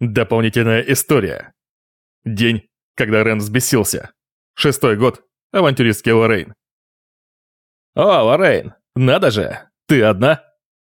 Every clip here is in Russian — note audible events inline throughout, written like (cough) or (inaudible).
Дополнительная история. День, когда Рен взбесился. Шестой год. Авантюристский Лоррейн. «О, Лоррейн, надо же! Ты одна?»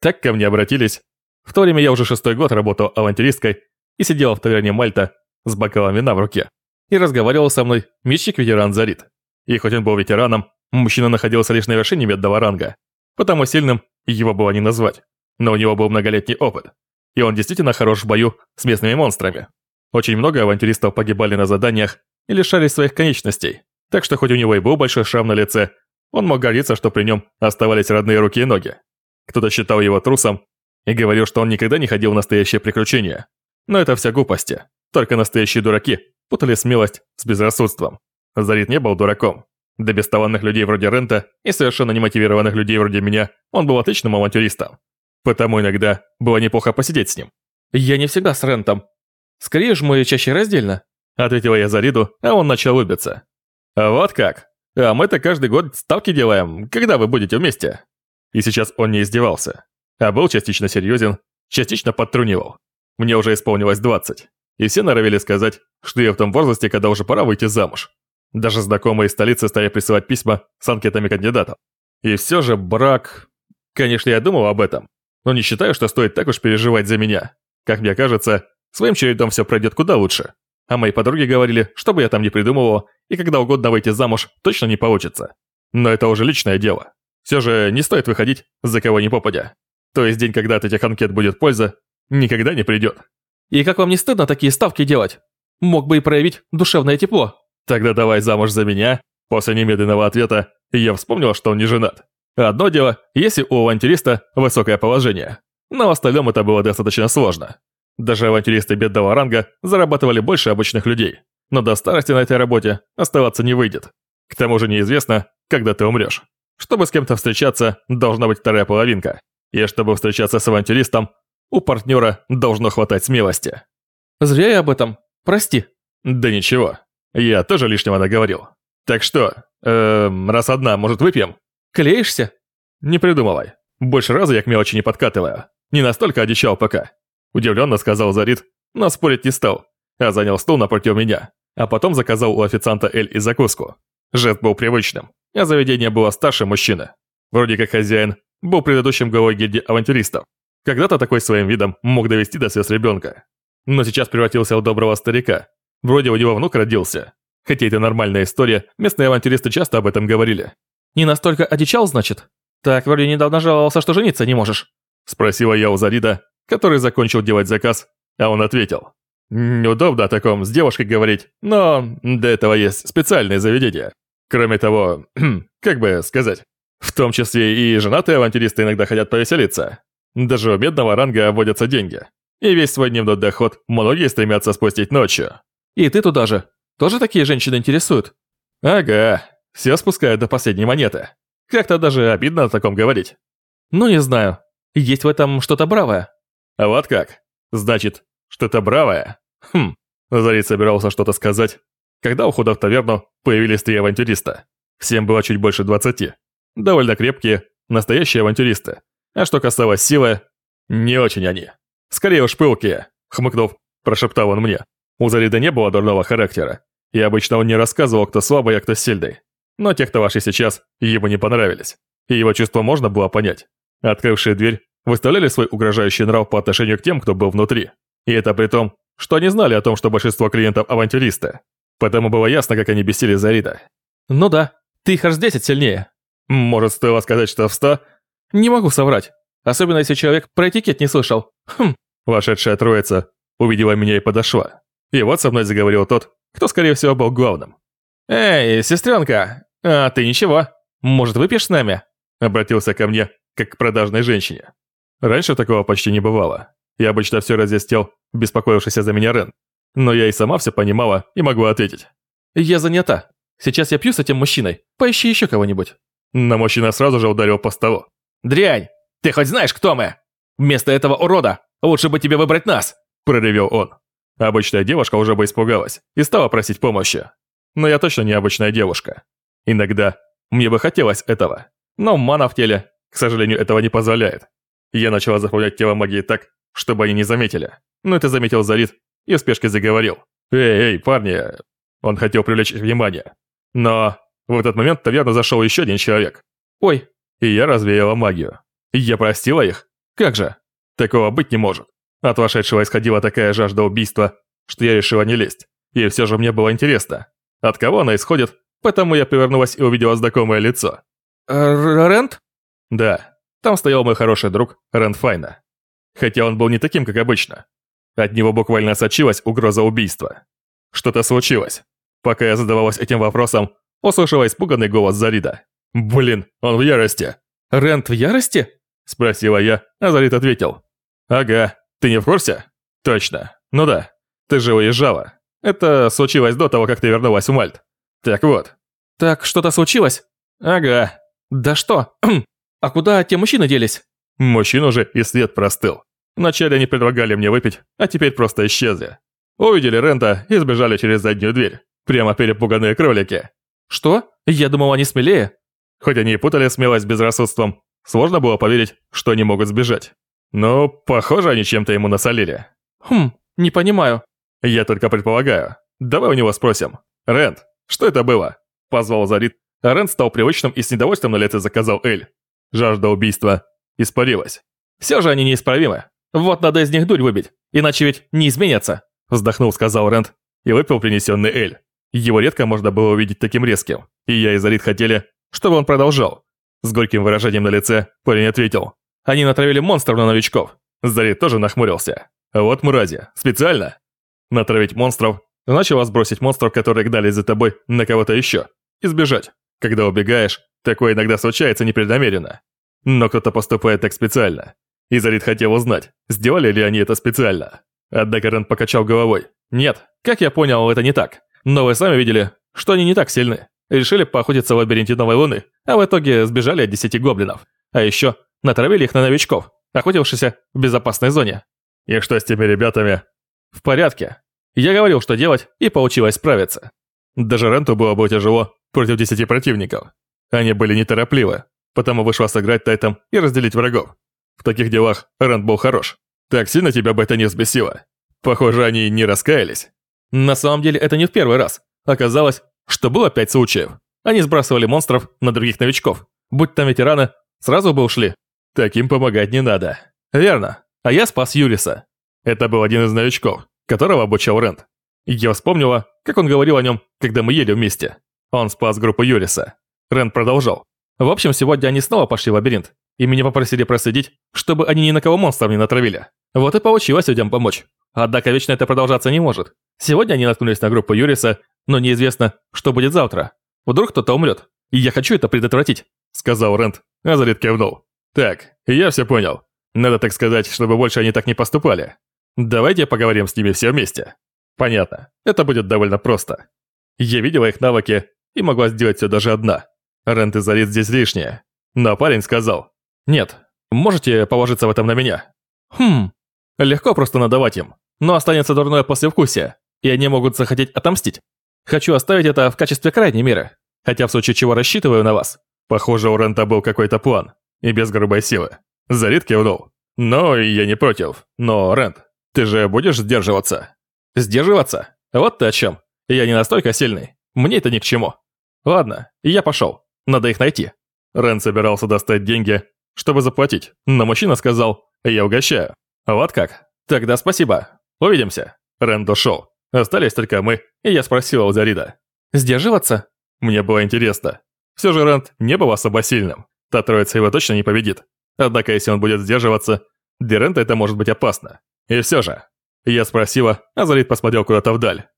Так ко мне обратились. В то время я уже шестой год работал авантюристкой и сидел в таверне Мальта с бокалом вина в руке. И разговаривал со мной мечник-ветеран Зарит. И хоть он был ветераном, мужчина находился лишь на вершине медного ранга. Потому сильным его было не назвать. Но у него был многолетний опыт. И он действительно хорош в бою с местными монстрами. Очень много авантюристов погибали на заданиях и лишались своих конечностей. Так что хоть у него и был большой шрам на лице, он мог гордиться, что при нем оставались родные руки и ноги. Кто-то считал его трусом и говорил, что он никогда не ходил в настоящее приключения. Но это вся глупости. Только настоящие дураки путали смелость с безрассудством. Зарит не был дураком. Для бесталанных людей вроде Рента и совершенно немотивированных людей вроде меня он был отличным авантюристом. Потому иногда было неплохо посидеть с ним. «Я не всегда с Рентом. Скорее же мы чаще раздельно», — ответила я Зариду, а он начал улыбиться. «Вот как? А мы-то каждый год ставки делаем, когда вы будете вместе?» И сейчас он не издевался, а был частично серьезен, частично подтрунивал. Мне уже исполнилось 20, и все норовили сказать, что я в том возрасте, когда уже пора выйти замуж. Даже знакомые из столицы стали присылать письма с анкетами кандидатов. И все же брак... Конечно, я думал об этом, но не считаю, что стоит так уж переживать за меня. Как мне кажется, своим чередом все пройдет куда лучше. А мои подруги говорили, что бы я там ни придумывал, и когда угодно выйти замуж точно не получится. Но это уже личное дело. Все же не стоит выходить за кого ни попадя. То есть день, когда от этих анкет будет польза, никогда не придет. И как вам не стыдно такие ставки делать? Мог бы и проявить душевное тепло. Тогда давай замуж за меня. После немедленного ответа я вспомнил, что он не женат. Одно дело, если у авантюриста высокое положение. Но в остальном это было достаточно сложно. Даже авантюристы бедного ранга зарабатывали больше обычных людей. Но до старости на этой работе оставаться не выйдет. К тому же неизвестно, когда ты умрешь. Чтобы с кем-то встречаться, должна быть вторая половинка. И чтобы встречаться с авантюристом, у партнера должно хватать смелости. Зря я об этом. Прости. Да ничего. Я тоже лишнего наговорил. Так что, эм, раз одна, может выпьем? Клеишься? Не придумывай. Больше раза я к мелочи не подкатываю. Не настолько одичал пока. Удивленно сказал Зарит, но спорить не стал, а занял стол напротив меня, а потом заказал у официанта Эль и закуску. Жест был привычным, а заведение было старше мужчины. Вроде как хозяин был предыдущим главой гильдии авантюристов. Когда-то такой своим видом мог довести до слез ребенка. Но сейчас превратился в доброго старика. Вроде у него внук родился. Хотя это нормальная история, местные авантюристы часто об этом говорили. Не настолько одичал, значит? Так, вроде недавно жаловался, что жениться не можешь. Спросила я у Зарида, который закончил делать заказ, а он ответил. Неудобно о таком с девушкой говорить, но для этого есть специальные заведения. Кроме того, (clears throat) как бы сказать, в том числе и женатые авантюристы иногда хотят повеселиться. Даже у бедного ранга водятся деньги. И весь свой дневной доход многие стремятся спустить ночью. И ты туда же. Тоже такие женщины интересуют? Ага, все спускают до последней монеты. Как-то даже обидно о таком говорить. Ну не знаю, есть в этом что-то бравое. А вот как? Значит, что-то бравое? Хм, Зарит собирался что-то сказать, когда у входа в таверну появились три авантюриста. Всем было чуть больше двадцати. Довольно крепкие, настоящие авантюристы. А что касалось силы, не очень они. Скорее уж пылкие, хмыкнув, прошептал он мне. У Зарида не было дурного характера, и обычно он не рассказывал, кто слабый, а кто сильный. Но те, кто вошли сейчас, ему не понравились. И его чувства можно было понять. Открывшие дверь, выставляли свой угрожающий нрав по отношению к тем, кто был внутри. И это при том, что они знали о том, что большинство клиентов авантюристы. Потому было ясно, как они бесили Зарида. Ну да, ты их раз 10 сильнее. Может, стоило сказать, что в 100? Не могу соврать. Особенно если человек про этикет не слышал. Хм. Вошедшая троица увидела меня и подошла. И вот со мной заговорил тот, кто, скорее всего, был главным. «Эй, сестренка, а ты ничего? Может, выпьешь с нами?» Обратился ко мне, как к продажной женщине. Раньше такого почти не бывало. Я обычно все разъяснил, беспокоившийся за меня Рен. Но я и сама все понимала и могу ответить. «Я занята. Сейчас я пью с этим мужчиной. Поищи еще кого-нибудь». Но мужчина сразу же ударил по столу. «Дрянь! Ты хоть знаешь, кто мы? Вместо этого урода лучше бы тебе выбрать нас!» Проревел он. Обычная девушка уже бы испугалась и стала просить помощи. Но я точно не обычная девушка. Иногда мне бы хотелось этого. Но мана в теле, к сожалению, этого не позволяет. Я начала заполнять тело магией так, чтобы они не заметили. Но это заметил Зарит и в спешке заговорил. «Эй, эй, парни!» Он хотел привлечь внимание. Но в этот момент в таверну зашел еще один человек. Ой, и я развеяла магию. Я простила их? Как же? Такого быть не может. От вошедшего исходила такая жажда убийства, что я решила не лезть. И все же мне было интересно, от кого она исходит, поэтому я повернулась и увидела знакомое лицо. Рент? Да, там стоял мой хороший друг Рент Файна. Хотя он был не таким, как обычно. От него буквально сочилась угроза убийства. Что-то случилось. Пока я задавалась этим вопросом, услышала испуганный голос Зарида. «Блин, он в ярости!» «Рент в ярости?» Спросила я, а Зарид ответил. «Ага, ты не в курсе?» «Точно. Ну да. Ты же уезжала. Это случилось до того, как ты вернулась в Мальт. Так вот». «Так что-то случилось?» «Ага». «Да что? а куда те мужчины делись?» Мужчин уже и след простыл. Вначале они предлагали мне выпить, а теперь просто исчезли. Увидели Рента и сбежали через заднюю дверь. Прямо перепуганные кролики. Что? Я думал, они смелее. Хоть они и путали смелость безрассудством, сложно было поверить, что они могут сбежать. Но, похоже, они чем-то ему насолили. Хм, не понимаю. Я только предполагаю. Давай у него спросим. Рент, что это было? Позвал Зарит, а Рент стал привычным и с недовольством на лице заказал Эль. Жажда убийства испарилась. Все же они неисправимы. Вот надо из них дурь выбить, иначе ведь не изменятся. Вздохнул, сказал Рент, и выпил принесенный Эль. Его редко можно было увидеть таким резким, и я и Зарит хотели, чтобы он продолжал. С горьким выражением на лице парень ответил. Они натравили монстров на новичков. Зарит тоже нахмурился. Вот мрази, специально. Натравить монстров, значило сбросить монстров, которые гнались за тобой, на кого-то еще. Избежать. Когда убегаешь, такое иногда случается непреднамеренно. Но кто-то поступает так специально. И Зарит хотел узнать, сделали ли они это специально. Однако Рен покачал головой. Нет, как я понял, это не так. Но вы сами видели, что они не так сильны. Решили поохотиться в лабиринте Новой Луны, а в итоге сбежали от десяти гоблинов. А еще натравили их на новичков, охотившихся в безопасной зоне. И что с теми ребятами? В порядке. Я говорил, что делать, и получилось справиться. Даже Ренту было бы тяжело против десяти противников. Они были неторопливы, потому вышло сыграть тайтом и разделить врагов. В таких делах Рент был хорош. Так сильно тебя бы это не взбесило. Похоже, они не раскаялись. На самом деле это не в первый раз. Оказалось, что было пять случаев. Они сбрасывали монстров на других новичков. Будь там ветераны, сразу бы ушли. Таким помогать не надо. Верно. А я спас Юриса. Это был один из новичков, которого обучал Рент. Я вспомнила, как он говорил о нем, когда мы ели вместе. Он спас группу Юриса. Рент продолжал. В общем, сегодня они снова пошли в лабиринт, и меня попросили проследить, чтобы они ни на кого монстров не натравили. Вот и получилось людям помочь. Однако вечно это продолжаться не может. Сегодня они наткнулись на группу Юриса, но неизвестно, что будет завтра. Вдруг кто-то умрет, и я хочу это предотвратить», — сказал Рент, а Зарит кивнул. «Так, я все понял. Надо так сказать, чтобы больше они так не поступали. Давайте поговорим с ними все вместе». «Понятно. Это будет довольно просто. Я видела их навыки и могла сделать все даже одна. Рент и Зарит здесь лишние. Но парень сказал, «Нет, можете положиться в этом на меня». «Хм, легко просто надавать им, но останется дурное послевкусие, и они могут захотеть отомстить. Хочу оставить это в качестве крайней меры, хотя в случае чего рассчитываю на вас». Похоже, у Рента был какой-то план, и без грубой силы. Зарит кивнул. «Но я не против. Но, Рент, ты же будешь сдерживаться?» «Сдерживаться? Вот ты о чем. Я не настолько сильный. Мне это ни к чему. Ладно, я пошел. Надо их найти». Рен собирался достать деньги, чтобы заплатить, но мужчина сказал «Я угощаю». «Вот как? Тогда спасибо. Увидимся». Рен ушел. Остались только мы, и я спросила у Зарида. «Сдерживаться?» Мне было интересно. Все же Рэнд не был особо сильным. Та троица его точно не победит. Однако, если он будет сдерживаться, для Рэнда это может быть опасно. И все же. Я спросила, а Зарид посмотрел куда-то вдаль.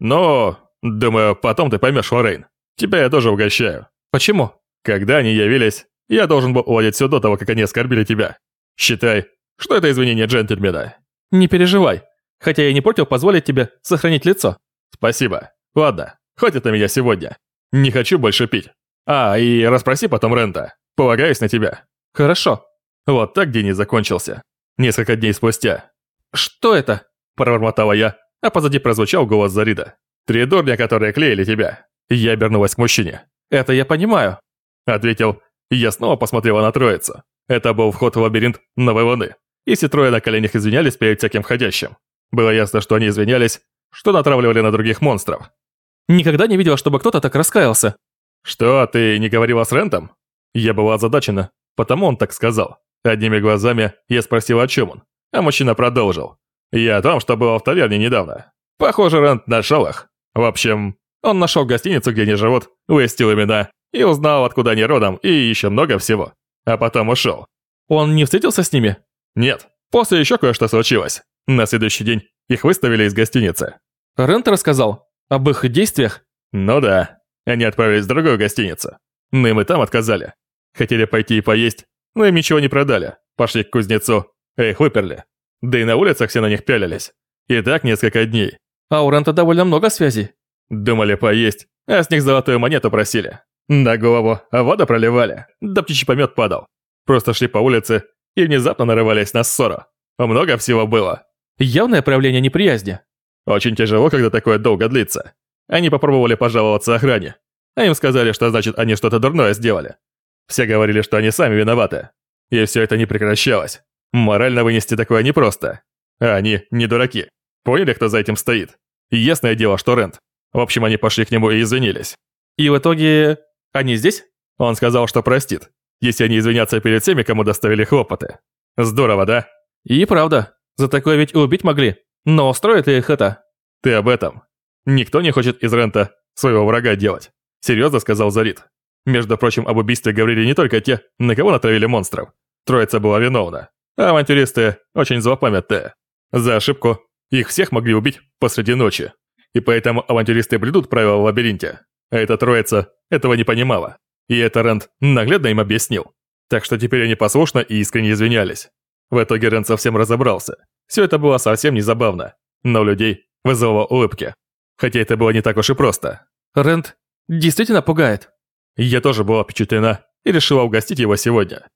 «Но, думаю, потом ты поймешь, Лоррейн. Тебя я тоже угощаю». «Почему?» «Когда они явились, я должен был уладить все до того, как они оскорбили тебя. Считай, что это извинение джентльмена». «Не переживай. Хотя я не против позволить тебе сохранить лицо». «Спасибо. Ладно, хватит на меня сегодня. Не хочу больше пить. А, и расспроси потом Рента. Полагаюсь на тебя». «Хорошо». Вот так день и закончился. Несколько дней спустя. «Что это?» – пробормотала я, а позади прозвучал голос Зарида. «Три дурня, которые клеили тебя». Я обернулась к мужчине. «Это я понимаю», – ответил. Я снова посмотрела на троицу. Это был вход в лабиринт Новой Луны. И все трое на коленях извинялись перед всяким входящим. Было ясно, что они извинялись, что натравливали на других монстров. Никогда не видел, чтобы кто-то так раскаялся. «Что, ты не говорила с Рентом?» Я была озадачена, потому он так сказал. Одними глазами я спросил, о чем он, а мужчина продолжил. «Я о том, что было в таверне недавно. Похоже, Рент нашел их. В общем, он нашел гостиницу, где они живут, выяснил имена и узнал, откуда они родом, и еще много всего. А потом ушел. Он не встретился с ними? Нет. После еще кое-что случилось. На следующий день их выставили из гостиницы. Рент рассказал об их действиях? Ну да. Они отправились в другую гостиницу. Но им и там отказали. Хотели пойти и поесть, но им ничего не продали. Пошли к кузнецу, их выперли. Да и на улицах все на них пялились. И так несколько дней. А у Рента довольно много связей. Думали поесть, а с них золотую монету просили. На голову а воду проливали, да птичий помет падал. Просто шли по улице и внезапно нарывались на ссору. Много всего было. Явное проявление неприязни. Очень тяжело, когда такое долго длится. Они попробовали пожаловаться охране, а им сказали, что значит они что-то дурное сделали. Все говорили, что они сами виноваты. И все это не прекращалось. Морально вынести такое непросто. А они не дураки. Поняли, кто за этим стоит? Ясное дело, что Рент. В общем, они пошли к нему и извинились. И в итоге... Они здесь? Он сказал, что простит, если они извинятся перед теми, кому доставили хлопоты. Здорово, да? И правда. За такое ведь убить могли. Но устроит ли их это? Ты об этом. Никто не хочет из Рента своего врага делать. Серьезно сказал Зарит. Между прочим, об убийстве говорили не только те, на кого натравили монстров. Троица была виновна. Авантюристы очень злопамятные. За ошибку их всех могли убить посреди ночи. И поэтому авантюристы блюдут правила в лабиринте. А эта троица этого не понимала. И это Рэнд наглядно им объяснил. Так что теперь они послушно и искренне извинялись. В итоге Рэнд совсем разобрался. Все это было совсем не забавно. Но у людей вызвало улыбки. Хотя это было не так уж и просто. Рэнд действительно пугает. Я тоже была впечатлена и решила угостить его сегодня.